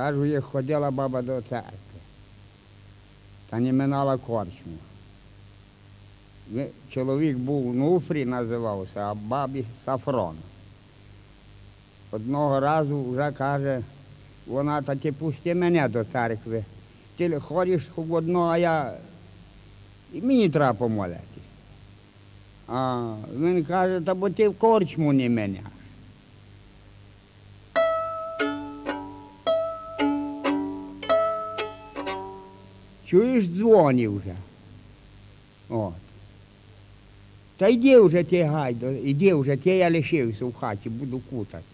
Кажу, як ходила баба до церкви. Та не минала корчму. Чоловік був Нуфрій називався, а бабі Сафрон. Одного разу вже каже, вона та ти пусти мене до церкви. Ти ходиш хоч одно, а я і мені треба помолитись. А він каже, та бо ти в корчму не мене. Чуєш, дзвонив вже. От. Та йди вже ти гайдо, іди вже, ти я лишився в хаті, буду кутати.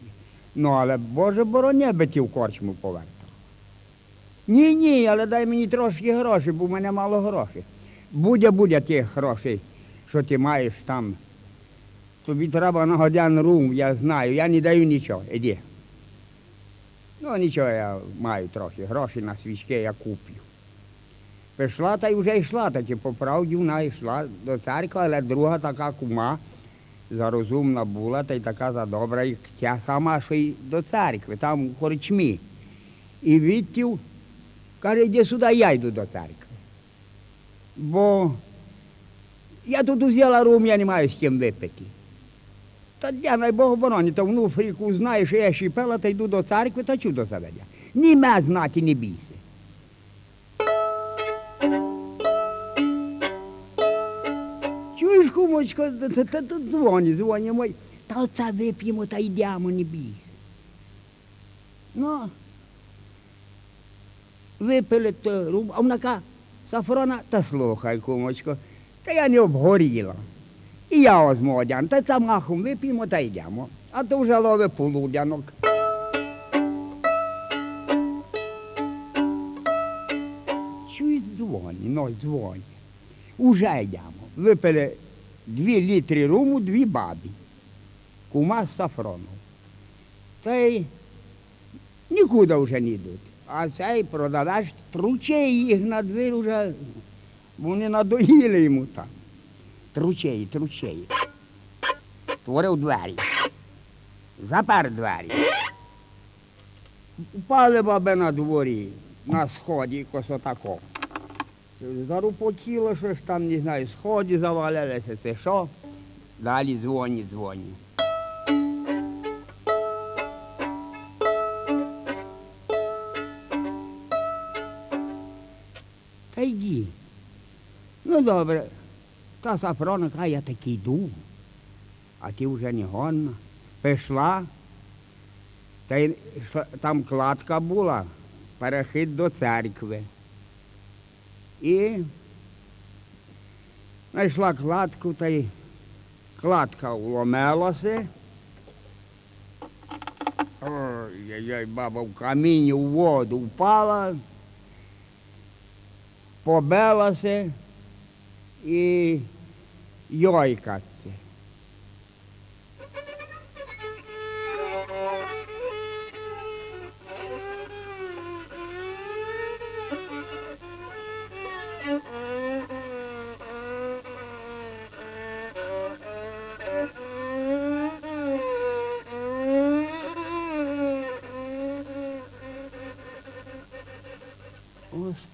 Ну, але Боже борони, би ти в корчму повертав. Ні, ні, але дай мені трошки грошей, бо в мене мало грошей. Буде, буде тих грошей, що ти маєш там. Тобі треба на годин рум, я знаю, я не даю нічого, іди. Ну, нічого, я маю трохи грошей на свічки, я куплю. Пішла та й вже йшла, та ті по правді вона йшла до церкви, але друга така кума зарозумна була, та й така задобра, як ця сама, що й до церкви, там у корчмі. І відтів, каже, йди сюди, я йду до церкви. Бо я тут взяла рум, я не маю з ким випити. Та я най Бог бороні, то вну фріку знає, що я щіпела, та йду до церкви, та чудо заведя. Ні ме знати, не бійся. Чуєш, кумочка, та, та, та, та дзвоні, дзвоні мой. Та оце вип'ємо та йдемо, не бійся. Ну, випили то рум, а вона каже, Сафрона, та слухай, кумочко, та я не обгоріла. І я озмодян, та це махом вип'ємо та йдемо. А то вже лови полудянок. Чуєш, дзвоні, ну дзвоні. Уже йдемо. Випили дві літри руму, дві бабі. Кума з сафроном. Та нікуди вже не йдуть. А цей продавач труче їх на двір вже. Вони надоїли йому там. Тручеї, тручеї. Творив двері. Запер двері. Упали баби на дворі, на сході якось отако. Зарупотіло щось там, не знаю, сході завалилися, це що. Далі дзвоні, дзвоні. Та йди. Ну добре. Та Сафрона каже, я таки йду, а ти вже не гонна. Пішла, та й там кладка була, перехід до церкви. І знайшла кладку, та й кладка вломилася. Ой-ой-ой, баба в камінь у воду впала, побилася і йойкаться.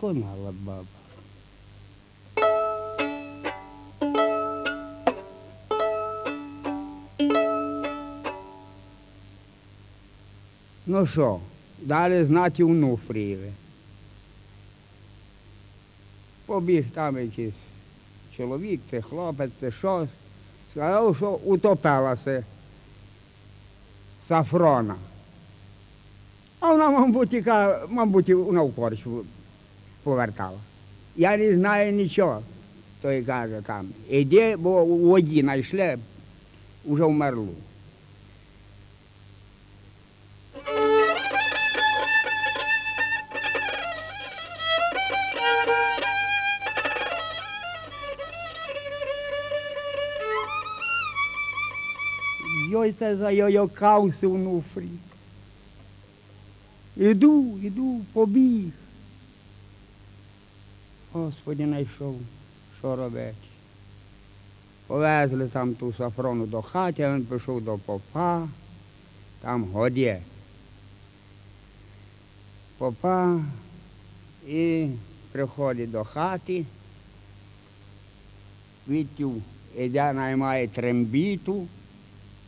Осконала баба. Ну що, далі знати Унуфрієве. Побіг там якийсь чоловік, це хлопець, це що. Сказав, що утопилася Сафрона. А вона, мабуть, яка, мабуть, вона в корчу повертала. Я не знаю нічого. Той каже там, іди, бо у воді знайшли, вже вмерло. Йой, це зайойокався внуфрі. Іду, іду, побіг. Господи, знайшов, що робити. Повезли там ту сафрону до хати, він пішов до попа, там годі. Попа і приходить до хати. Відтів іде наймає трембіту.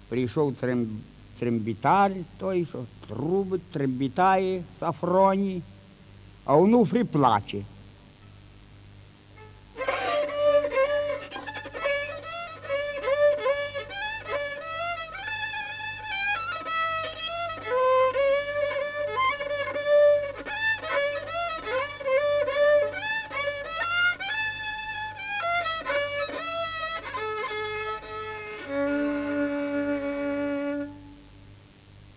Прийшов трем, трембітар, той, що трубить, трембітає сафроні, а онуфрі плаче.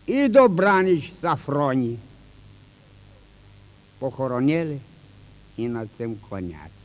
І добраніч сафроні. Похоронили і на цим коняці.